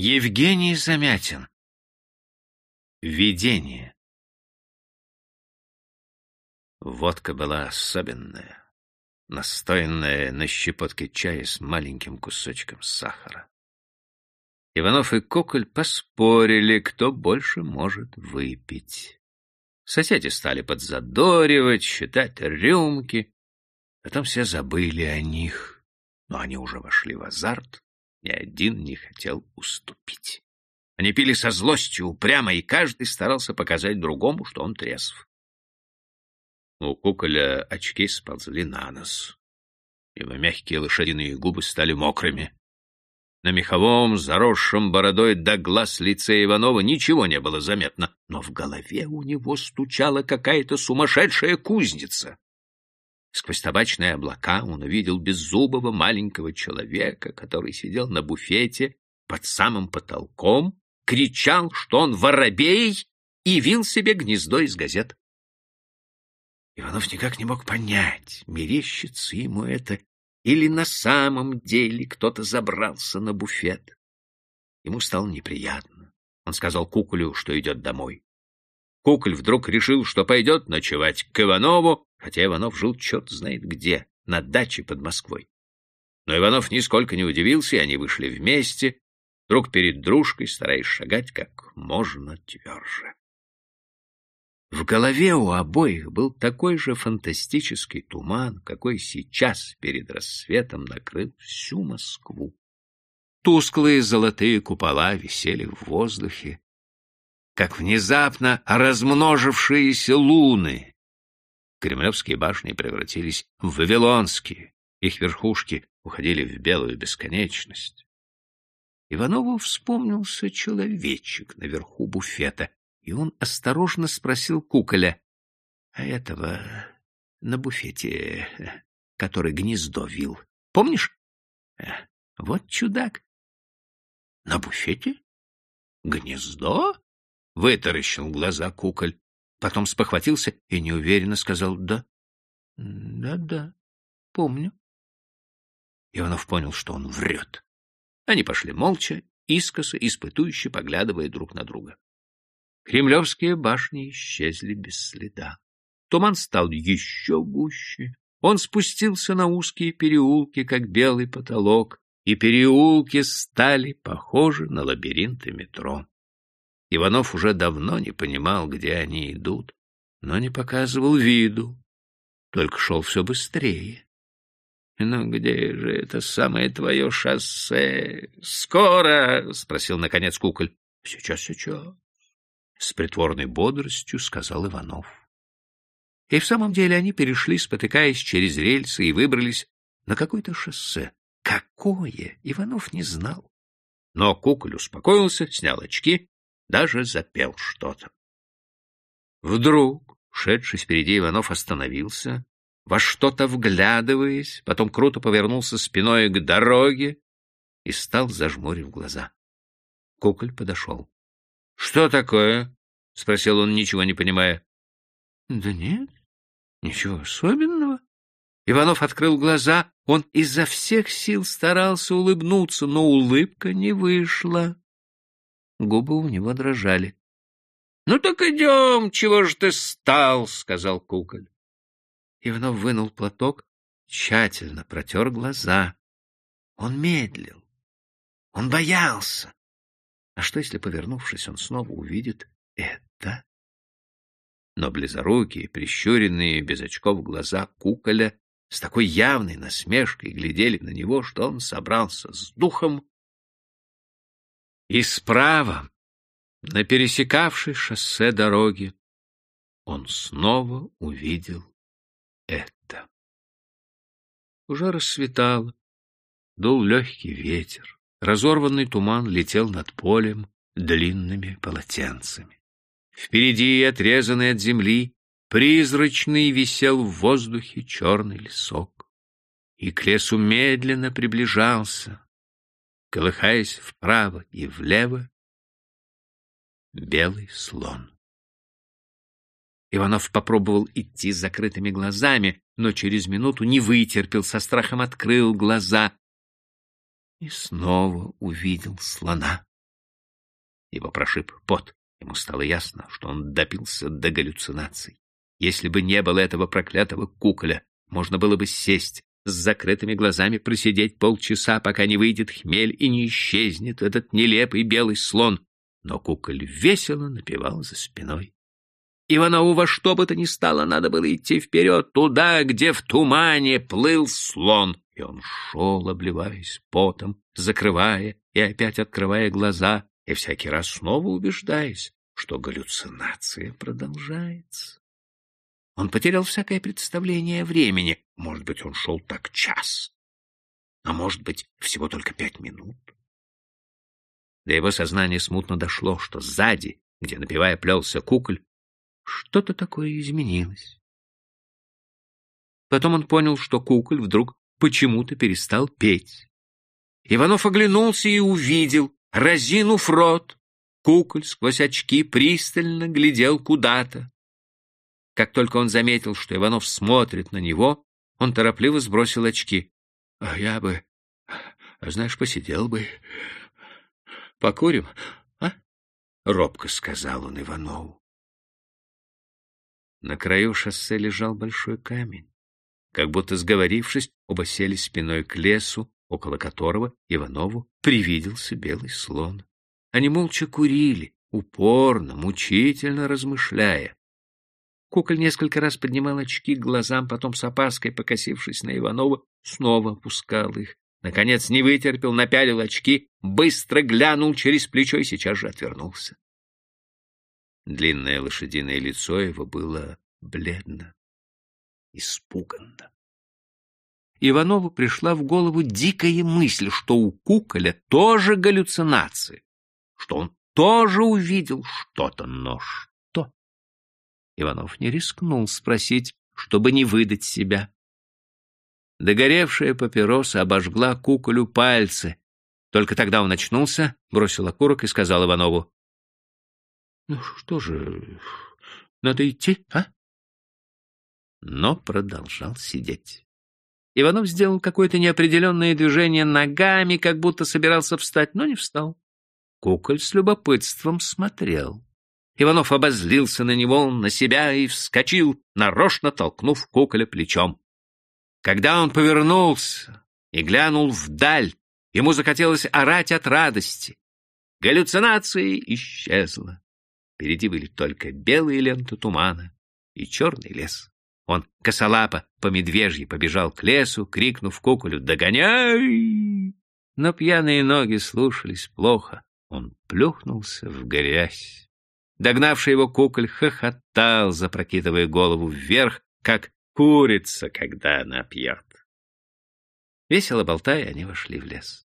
Евгений Замятин. Видение. Водка была особенная, настоянная на щепотке чая с маленьким кусочком сахара. Иванов и Коколь поспорили, кто больше может выпить. Соседи стали подзадоривать, считать рюмки. Потом все забыли о них, но они уже вошли в азарт ни один не хотел уступить. Они пили со злостью, упрямо, и каждый старался показать другому, что он трезв. У куколя очки сползли на нос. Его мягкие лошадиные губы стали мокрыми. На меховом, заросшем бородой до глаз лице Иванова ничего не было заметно, но в голове у него стучала какая-то сумасшедшая кузница. Сквозь табачные облака он увидел беззубого маленького человека, который сидел на буфете под самым потолком, кричал, что он воробей, и вил себе гнездо из газет. Иванов никак не мог понять, мерещится ему это или на самом деле кто-то забрался на буфет. Ему стало неприятно. Он сказал Куколю, что идет домой. Куколь вдруг решил, что пойдет ночевать к Иванову, хотя Иванов жил черт знает где, на даче под Москвой. Но Иванов нисколько не удивился, и они вышли вместе, друг перед дружкой, стараясь шагать как можно тверже. В голове у обоих был такой же фантастический туман, какой сейчас перед рассветом накрыл всю Москву. Тусклые золотые купола висели в воздухе, как внезапно размножившиеся луны. Кремлевские башни превратились в вавилонские, их верхушки уходили в белую бесконечность. Иванову вспомнился человечек наверху буфета, и он осторожно спросил куколя, а этого на буфете, который гнездо вил, помнишь? Вот чудак. На буфете? Гнездо? Вытаращил глаза куколь, потом спохватился и неуверенно сказал «да». «Да-да, помню». Иванов понял, что он врет. Они пошли молча, искоса, испытующе поглядывая друг на друга. Кремлевские башни исчезли без следа. Туман стал еще гуще. Он спустился на узкие переулки, как белый потолок, и переулки стали похожи на лабиринты метро. Иванов уже давно не понимал, где они идут, но не показывал виду, только шел все быстрее. «Ну где же это самое твое шоссе? Скоро!» — спросил, наконец, куколь. «Сейчас, сейчас!» — с притворной бодростью сказал Иванов. И в самом деле они перешли, спотыкаясь через рельсы, и выбрались на какое-то шоссе. Какое? Иванов не знал. Но куколь успокоился, снял очки даже запел что-то. Вдруг, шедший впереди Иванов, остановился, во что-то вглядываясь, потом круто повернулся спиной к дороге и стал, зажмурив глаза. Куколь подошел. — Что такое? — спросил он, ничего не понимая. — Да нет, ничего особенного. Иванов открыл глаза, он изо всех сил старался улыбнуться, но улыбка не вышла. Губы у него дрожали. — Ну так идем, чего ж ты стал, — сказал куколь. Иванов вынул платок, тщательно протер глаза. Он медлил. Он боялся. А что, если, повернувшись, он снова увидит это? Но близорукие, прищуренные, без очков глаза куколя с такой явной насмешкой глядели на него, что он собрался с духом и справа, на пересекавшей шоссе дороги, он снова увидел это. Уже рассветало, дул легкий ветер, разорванный туман летел над полем длинными полотенцами. Впереди, отрезанный от земли, призрачный висел в воздухе черный лесок. И к лесу медленно приближался, колыхаясь вправо и влево, белый слон. Иванов попробовал идти с закрытыми глазами, но через минуту не вытерпел, со страхом открыл глаза и снова увидел слона. Его прошиб пот. Ему стало ясно, что он допился до галлюцинаций. Если бы не было этого проклятого куколя, можно было бы сесть, с закрытыми глазами просидеть полчаса, пока не выйдет хмель и не исчезнет этот нелепый белый слон. Но куколь весело напевал за спиной. Иванову во что бы то ни стало надо было идти вперед, туда, где в тумане плыл слон. И он шел, обливаясь потом, закрывая и опять открывая глаза, и всякий раз снова убеждаясь, что галлюцинация продолжается. Он потерял всякое представление времени. Может быть, он шел так час, а может быть, всего только пять минут. До его сознания смутно дошло, что сзади, где, напевая, плелся куколь, что-то такое изменилось. Потом он понял, что куколь вдруг почему-то перестал петь. Иванов оглянулся и увидел, разинув рот, куколь сквозь очки пристально глядел куда-то. Как только он заметил, что Иванов смотрит на него, он торопливо сбросил очки. — А я бы, знаешь, посидел бы. Покурим, а? — робко сказал он Иванову. На краю шоссе лежал большой камень. Как будто сговорившись, оба сели спиной к лесу, около которого Иванову привиделся белый слон. Они молча курили, упорно, мучительно размышляя. Куколь несколько раз поднимал очки к глазам, потом с опаской, покосившись на Иванова, снова опускал их. Наконец не вытерпел, напялил очки, быстро глянул через плечо и сейчас же отвернулся. Длинное лошадиное лицо его было бледно, испуганно. Иванову пришла в голову дикая мысль, что у куколя тоже галлюцинации, что он тоже увидел что-то, но? Иванов не рискнул спросить, чтобы не выдать себя. Догоревшая папироса обожгла куколю пальцы. Только тогда он очнулся, бросил окурок и сказал Иванову, ну что же, надо идти, а? Но продолжал сидеть. Иванов сделал какое-то неопределенное движение ногами, как будто собирался встать, но не встал. Куколь с любопытством смотрел. Иванов обозлился на него, на себя и вскочил, нарочно толкнув куколя плечом. Когда он повернулся и глянул вдаль, ему захотелось орать от радости. Галлюцинация исчезла. Впереди были только белые ленты тумана и черный лес. Он косолапо по медвежьи побежал к лесу, крикнув куколю «Догоняй!». Но пьяные ноги слушались плохо. Он плюхнулся в грязь. Догнавший его куколь хохотал, запрокидывая голову вверх, как курица, когда она пьет. Весело болтая, они вошли в лес.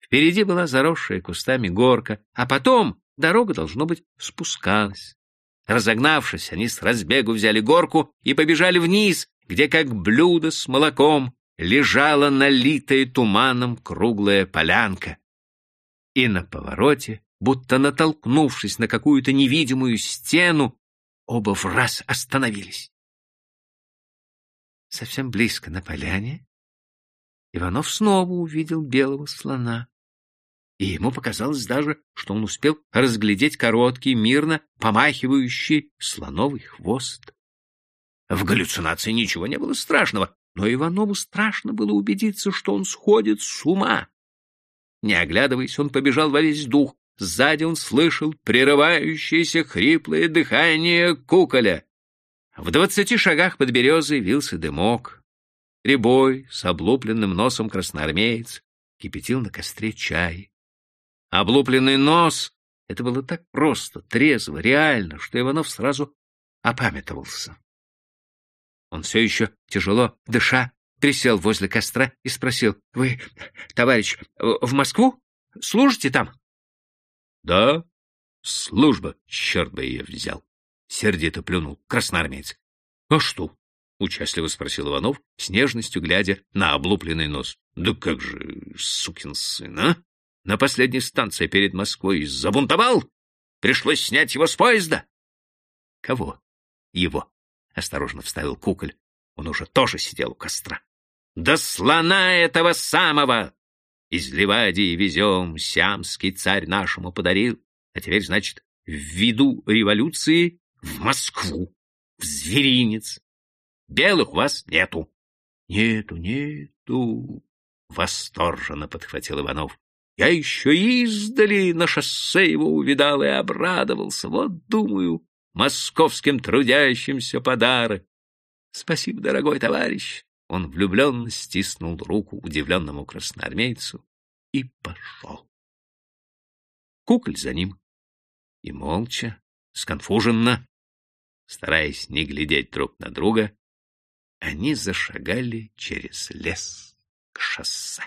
Впереди была заросшая кустами горка, а потом Дорога, должно быть, спускалась. Разогнавшись, они с разбегу взяли горку и побежали вниз, где, как блюдо с молоком, лежала налитая туманом круглая полянка. И на повороте, будто натолкнувшись на какую-то невидимую стену, оба в раз остановились. Совсем близко на поляне Иванов снова увидел белого слона и ему показалось даже, что он успел разглядеть короткий, мирно помахивающий слоновый хвост. В галлюцинации ничего не было страшного, но Иванову страшно было убедиться, что он сходит с ума. Не оглядываясь, он побежал во весь дух. Сзади он слышал прерывающееся хриплое дыхание куколя. В двадцати шагах под березой вился дымок. Рябой с облупленным носом красноармеец кипятил на костре чай. Облупленный нос — это было так просто, трезво, реально, что Иванов сразу опамятовался. Он все еще, тяжело дыша, присел возле костра и спросил, — Вы, товарищ, в Москву? Служите там? — Да, служба, черт бы ее взял, — сердито плюнул красноармеец. — А что? — участливо спросил Иванов, с нежностью глядя на облупленный нос. — Да как же, сукин сын, а? на последней станции перед Москвой забунтовал? Пришлось снять его с поезда. — Кого? — Его, — осторожно вставил куколь. Он уже тоже сидел у костра. — Да слона этого самого! Из Ливадии везем, сиамский царь нашему подарил. А теперь, значит, в виду революции в Москву, в зверинец. Белых у вас нету. Нету, нету, восторженно подхватил Иванов. Я еще издали на шоссе его увидал и обрадовался. Вот, думаю, московским трудящимся подарок. Спасибо, дорогой товарищ. Он влюбленно стиснул руку удивленному красноармейцу и пошел. Куколь за ним. И молча, сконфуженно, стараясь не глядеть друг на друга, они зашагали через лес к шоссе.